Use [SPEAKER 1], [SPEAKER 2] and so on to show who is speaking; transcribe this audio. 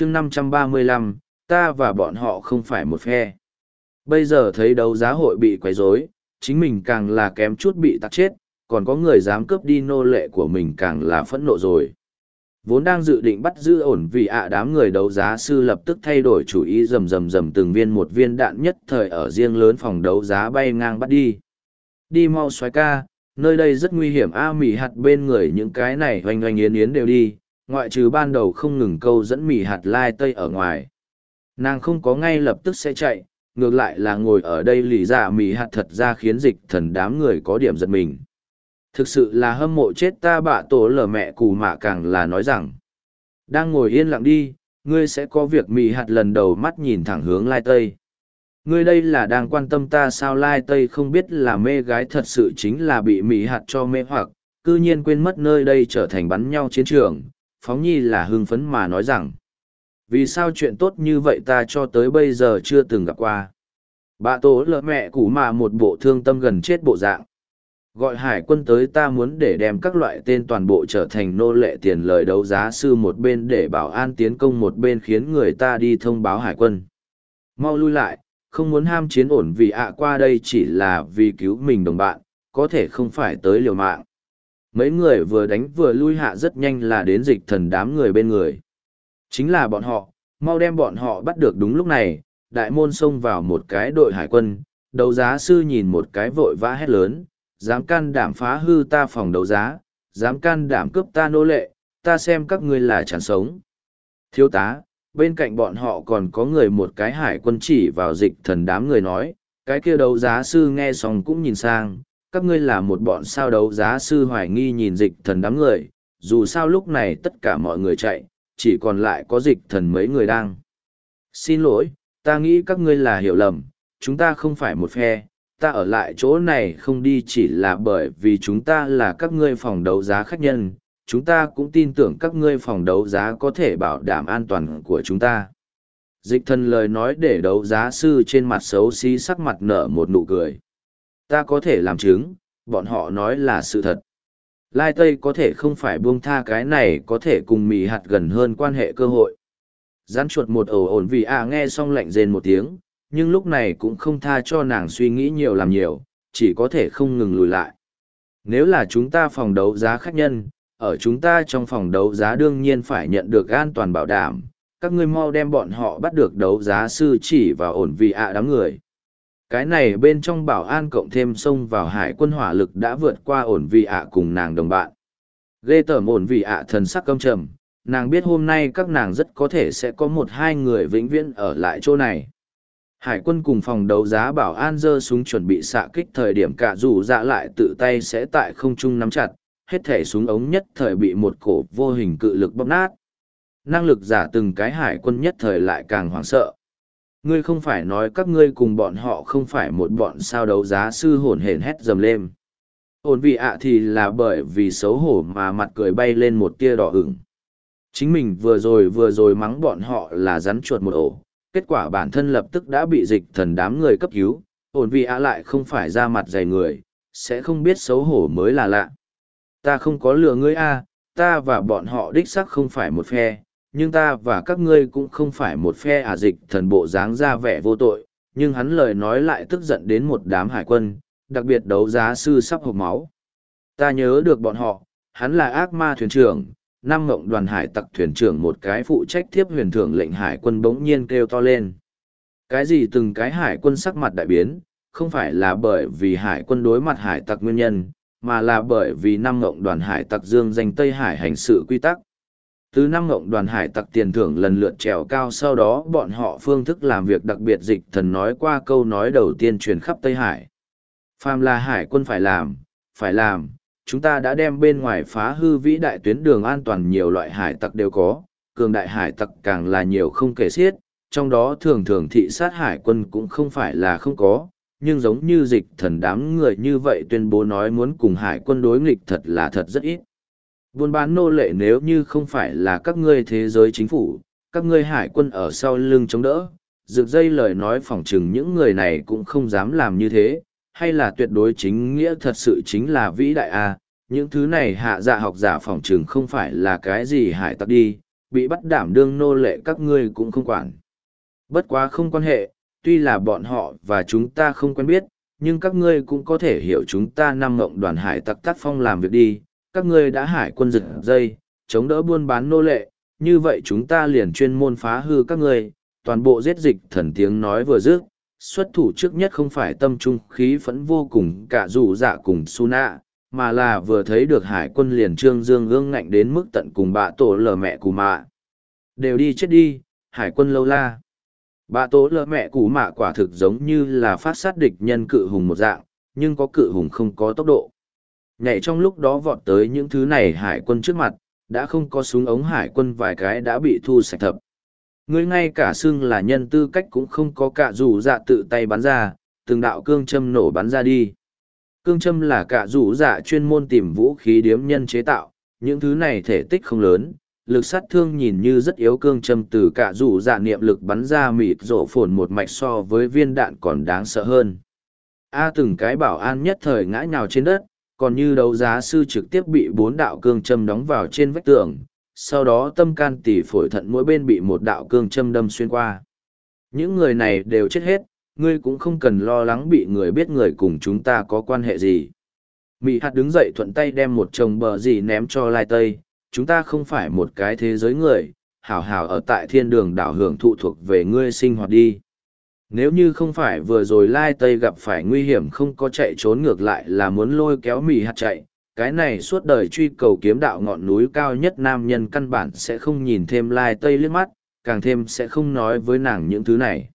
[SPEAKER 1] chương năm trăm ba mươi lăm, ta và bọn họ không phải một phe. Bây giờ thấy đấu giá hội bị quấy rối, chính mình càng là kém chút bị tắc chết, còn có người dám cướp đi nô lệ của mình càng là phẫn nộ rồi. Vốn đang dự định bắt giữ ổn vì ạ đám người đấu giá sư lập tức thay đổi chủ ý rầm rầm rầm từng viên một viên đạn nhất thời ở riêng lớn phòng đấu giá bay ngang bắt đi. Đi mau xoáy ca, nơi đây rất nguy hiểm a mỉ hạt bên người những cái này oanh oanh yến yến đều đi ngoại trừ ban đầu không ngừng câu dẫn mỉ hạt lai tây ở ngoài. Nàng không có ngay lập tức sẽ chạy, ngược lại là ngồi ở đây lì dạ mỉ hạt thật ra khiến dịch thần đám người có điểm giật mình. Thực sự là hâm mộ chết ta bạ tổ lở mẹ cù mạ càng là nói rằng, đang ngồi yên lặng đi, ngươi sẽ có việc mỉ hạt lần đầu mắt nhìn thẳng hướng lai tây. Ngươi đây là đang quan tâm ta sao lai tây không biết là mê gái thật sự chính là bị mỉ hạt cho mê hoặc, cư nhiên quên mất nơi đây trở thành bắn nhau chiến trường phóng nhi là hưng phấn mà nói rằng, vì sao chuyện tốt như vậy ta cho tới bây giờ chưa từng gặp qua? Bà tố lỡ mẹ cũ mà một bộ thương tâm gần chết bộ dạng. Gọi hải quân tới ta muốn để đem các loại tên toàn bộ trở thành nô lệ tiền lời đấu giá sư một bên để bảo an tiến công một bên khiến người ta đi thông báo hải quân. Mau lui lại, không muốn ham chiến ổn vì ạ qua đây chỉ là vì cứu mình đồng bạn, có thể không phải tới liều mạng mấy người vừa đánh vừa lui hạ rất nhanh là đến dịch thần đám người bên người. Chính là bọn họ, mau đem bọn họ bắt được đúng lúc này, đại môn xông vào một cái đội hải quân, đấu giá sư nhìn một cái vội vã hét lớn, dám can đảm phá hư ta phòng đấu giá, dám can đảm cướp ta nô lệ, ta xem các ngươi là chán sống. Thiếu tá, bên cạnh bọn họ còn có người một cái hải quân chỉ vào dịch thần đám người nói, cái kia đấu giá sư nghe xong cũng nhìn sang các ngươi là một bọn sao đấu giá sư hoài nghi nhìn dịch thần đám người, dù sao lúc này tất cả mọi người chạy, chỉ còn lại có dịch thần mấy người đang. Xin lỗi, ta nghĩ các ngươi là hiểu lầm, chúng ta không phải một phe, ta ở lại chỗ này không đi chỉ là bởi vì chúng ta là các ngươi phòng đấu giá khách nhân, chúng ta cũng tin tưởng các ngươi phòng đấu giá có thể bảo đảm an toàn của chúng ta. Dịch thần lời nói để đấu giá sư trên mặt xấu xí sắc mặt nở một nụ cười ta có thể làm chứng, bọn họ nói là sự thật. Lai tây có thể không phải buông tha cái này có thể cùng mì hạt gần hơn quan hệ cơ hội. Gián chuột một ổ ổn vì à nghe xong lạnh rên một tiếng, nhưng lúc này cũng không tha cho nàng suy nghĩ nhiều làm nhiều, chỉ có thể không ngừng lùi lại. Nếu là chúng ta phòng đấu giá khách nhân, ở chúng ta trong phòng đấu giá đương nhiên phải nhận được an toàn bảo đảm. Các ngươi mau đem bọn họ bắt được đấu giá sư chỉ và ổn vì ạ đám người cái này bên trong bảo an cộng thêm xông vào hải quân hỏa lực đã vượt qua ổn vị ạ cùng nàng đồng bạn. Ghê tởm ổn vị ạ thần sắc căm trầm, nàng biết hôm nay các nàng rất có thể sẽ có một hai người vĩnh viễn ở lại chỗ này. Hải quân cùng phòng đấu giá bảo an giơ súng chuẩn bị xạ kích thời điểm cả dù dạ lại tự tay sẽ tại không trung nắm chặt, hết thể súng ống nhất thời bị một cổ vô hình cự lực bóp nát. Năng lực giả từng cái hải quân nhất thời lại càng hoảng sợ. Ngươi không phải nói các ngươi cùng bọn họ không phải một bọn sao đấu giá sư hồn hển hét dầm lên. Ổn vị ạ thì là bởi vì xấu hổ mà mặt cười bay lên một tia đỏ ửng. Chính mình vừa rồi vừa rồi mắng bọn họ là rắn chuột một ổ, kết quả bản thân lập tức đã bị dịch thần đám người cấp cứu, ổn vị ạ lại không phải ra mặt dày người, sẽ không biết xấu hổ mới là lạ. Ta không có lừa ngươi a, ta và bọn họ đích xác không phải một phe, nhưng ta và các ngươi cũng không phải một phe ả dịch thần bộ dáng ra vẻ vô tội, nhưng hắn lời nói lại tức giận đến một đám hải quân, đặc biệt đấu giá sư sắp hộp máu. Ta nhớ được bọn họ, hắn là ác ma thuyền trưởng, năm ngộng đoàn hải tặc thuyền trưởng một cái phụ trách thiếp huyền thưởng lệnh hải quân bỗng nhiên kêu to lên. Cái gì từng cái hải quân sắc mặt đại biến, không phải là bởi vì hải quân đối mặt hải tặc nguyên nhân, mà là bởi vì năm ngộng đoàn hải tặc dương danh Tây Hải hành sự quy tắc. Từ năm ngộng đoàn hải tặc tiền thưởng lần lượt trèo cao sau đó bọn họ phương thức làm việc đặc biệt dịch thần nói qua câu nói đầu tiên truyền khắp Tây Hải. Phàm là hải quân phải làm, phải làm, chúng ta đã đem bên ngoài phá hư vĩ đại tuyến đường an toàn nhiều loại hải tặc đều có, cường đại hải tặc càng là nhiều không kể xiết, trong đó thường thường thị sát hải quân cũng không phải là không có, nhưng giống như dịch thần đám người như vậy tuyên bố nói muốn cùng hải quân đối nghịch thật là thật rất ít. Buôn bán nô lệ nếu như không phải là các ngươi thế giới chính phủ, các ngươi hải quân ở sau lưng chống đỡ, rực dây lời nói phỏng chừng những người này cũng không dám làm như thế, hay là tuyệt đối chính nghĩa thật sự chính là vĩ đại a những thứ này hạ dạ học giả phỏng chừng không phải là cái gì hải tặc đi, bị bắt đảm đương nô lệ các ngươi cũng không quản. Bất quá không quan hệ, tuy là bọn họ và chúng ta không quen biết, nhưng các ngươi cũng có thể hiểu chúng ta năm ngộng đoàn hải tặc tác phong làm việc đi, các ngươi đã hải quân giật dây, chống đỡ buôn bán nô lệ, như vậy chúng ta liền chuyên môn phá hư các ngươi, toàn bộ giết dịch thần tiếng nói vừa dứt, xuất thủ trước nhất không phải tâm trung khí phẫn vô cùng cả dù dạ cùng su nạ, mà là vừa thấy được hải quân liền trương dương ương ngạnh đến mức tận cùng bạ tổ lờ mẹ cù mạ. Đều đi chết đi, hải quân lâu la. Bạ tổ lờ mẹ cù mạ quả thực giống như là phát sát địch nhân cự hùng một dạng, nhưng có cự hùng không có tốc độ. Nhảy trong lúc đó vọt tới những thứ này hải quân trước mặt, đã không có súng ống hải quân vài cái đã bị thu sạch thập. Ngươi ngay cả xưng là nhân tư cách cũng không có cả dù dạ tự tay bắn ra, từng đạo cương châm nổ bắn ra đi. Cương châm là cả rủ dạ chuyên môn tìm vũ khí điếm nhân chế tạo, những thứ này thể tích không lớn, lực sát thương nhìn như rất yếu cương châm từ cả rủ dạ niệm lực bắn ra mịt rổ phồn một mạch so với viên đạn còn đáng sợ hơn. A từng cái bảo an nhất thời ngã nhào trên đất, còn như đấu giá sư trực tiếp bị bốn đạo cương châm đóng vào trên vách tường, sau đó tâm can tỉ phổi thận mỗi bên bị một đạo cương châm đâm xuyên qua. Những người này đều chết hết, ngươi cũng không cần lo lắng bị người biết người cùng chúng ta có quan hệ gì. Mị hạt đứng dậy thuận tay đem một chồng bờ gì ném cho Lai Tây, chúng ta không phải một cái thế giới người, hảo hảo ở tại thiên đường đảo hưởng thụ thuộc về ngươi sinh hoạt đi. Nếu như không phải vừa rồi Lai Tây gặp phải nguy hiểm không có chạy trốn ngược lại là muốn lôi kéo mì hạt chạy, cái này suốt đời truy cầu kiếm đạo ngọn núi cao nhất nam nhân căn bản sẽ không nhìn thêm Lai Tây liếc mắt, càng thêm sẽ không nói với nàng những thứ này.